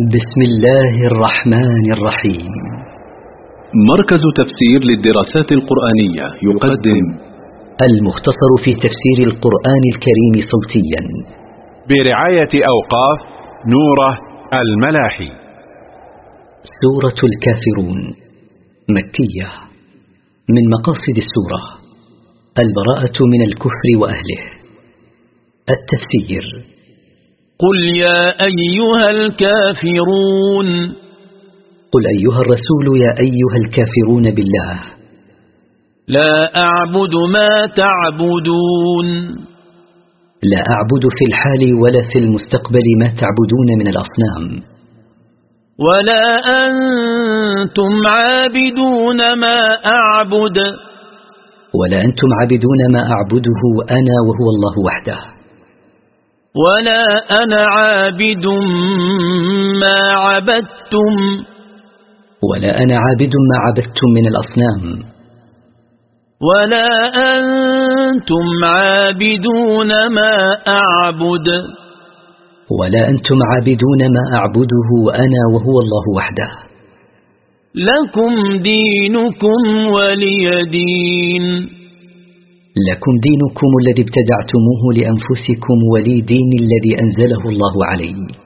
بسم الله الرحمن الرحيم. مركز تفسير للدراسات القرآنية يقدم المختصر في تفسير القرآن الكريم صوتيا. برعاية أوقاف نورة الملاحي. سورة الكافرون. مكية. من مقاصد السورة البراءة من الكفر وأهله. التفسير قل يا أيها الكافرون. قل أيها الرسول يا أيها الكافرون بالله. لا أعبد ما تعبدون. لا أعبد في الحال ولا في المستقبل ما تعبدون من الأصنام. ولا أنتم عابدون ما أعبد. ولا أنتم عابدون ما أعبده أنا وهو الله وحده. ولا أنا عابد ما عبدتم. ولا أنا عابد ما عبدتم من الأصنام. ولا أنتم عابدون ما أعبد. ولا أنتم عابدون ما أعبده أنا وهو الله وحده. لكم دينكم ولي دين. لكم دينكم الذي ابتدعتموه لأنفسكم ولي دين الذي أنزله الله عليه.